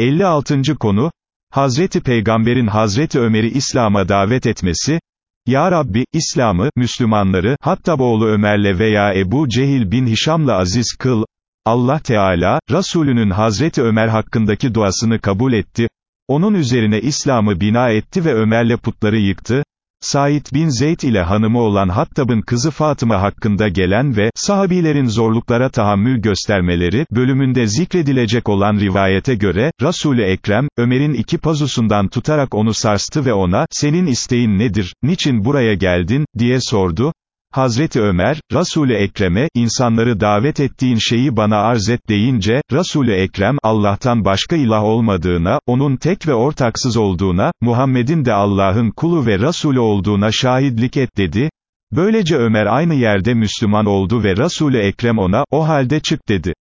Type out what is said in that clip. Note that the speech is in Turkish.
56. konu, Hazreti Peygamber'in Hazreti Ömer'i İslam'a davet etmesi, Ya Rabbi, İslam'ı, Müslümanları, Hattaboğlu Ömer'le veya Ebu Cehil bin Hişam'la aziz kıl, Allah Teala, Resulünün Hazreti Ömer hakkındaki duasını kabul etti, onun üzerine İslam'ı bina etti ve Ömer'le putları yıktı, Said bin Zeyd ile hanımı olan Hattab'ın kızı Fatıma hakkında gelen ve, sahabilerin zorluklara tahammül göstermeleri, bölümünde zikredilecek olan rivayete göre, Resul-i Ekrem, Ömer'in iki pazusundan tutarak onu sarstı ve ona, senin isteğin nedir, niçin buraya geldin, diye sordu, Hazreti Ömer, Resul-i Ekrem'e, insanları davet ettiğin şeyi bana arz et deyince, Resul-i Ekrem, Allah'tan başka ilah olmadığına, onun tek ve ortaksız olduğuna, Muhammed'in de Allah'ın kulu ve Resulü olduğuna şahitlik et dedi. Böylece Ömer aynı yerde Müslüman oldu ve Resul-i Ekrem ona, o halde çık dedi.